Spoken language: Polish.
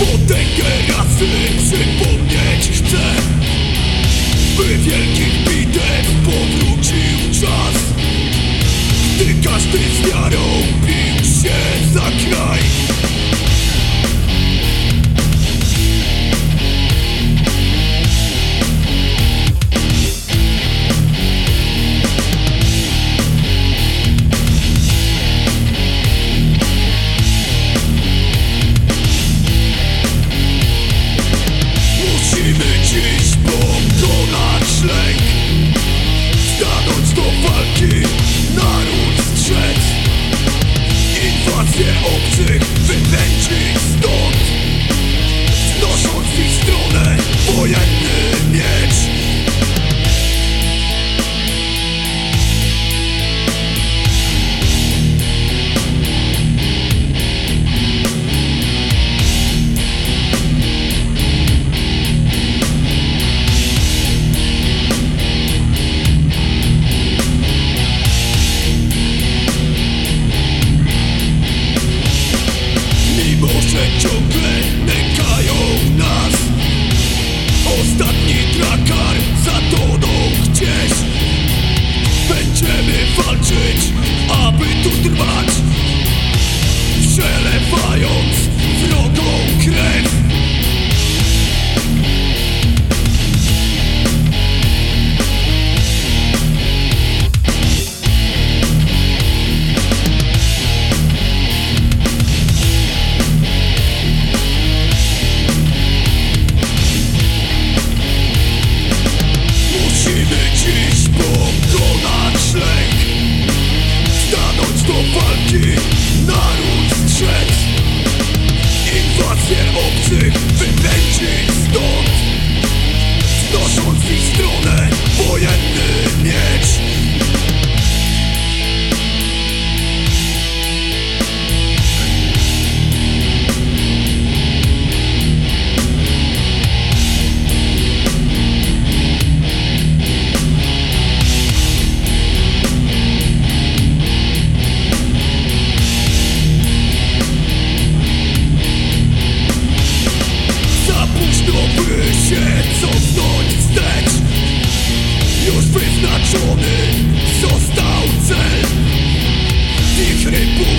Potęgę rasy przypomnieć chcę. By wielkich sick Już wyznaczony. Został cel. Wichry północy